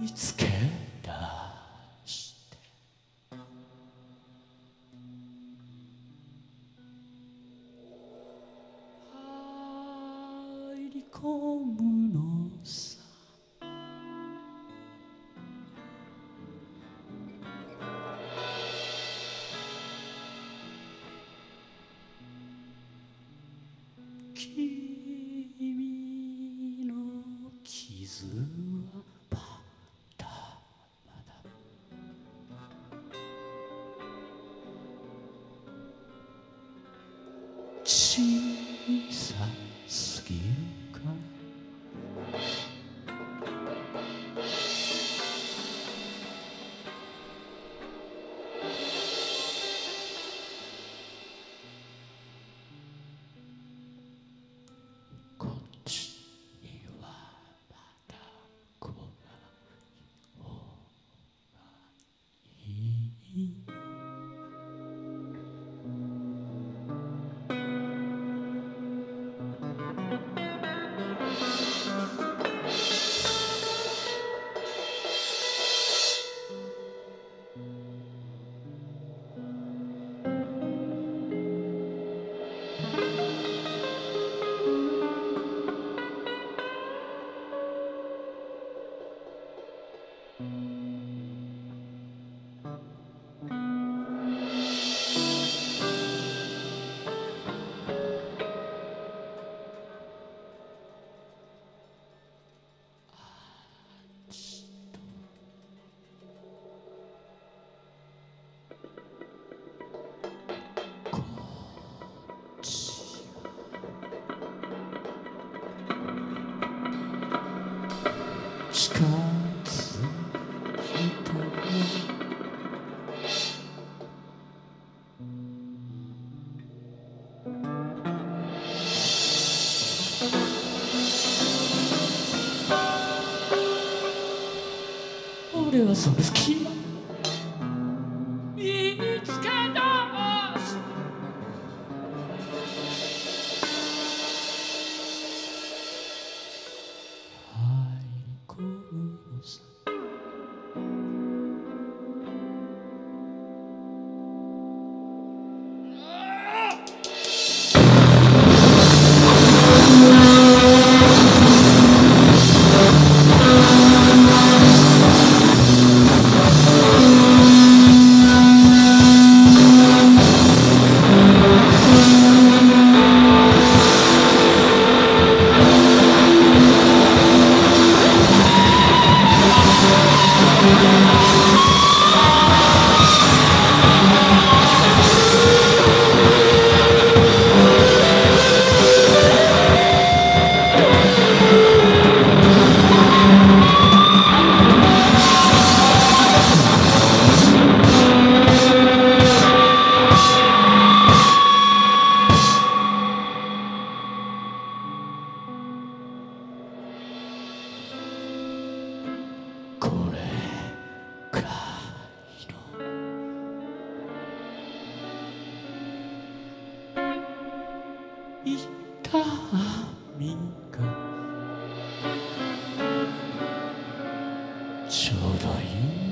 見つけ出して。入り込むのさ。君の傷は俺はそれ好き。痛みがちょうどいい。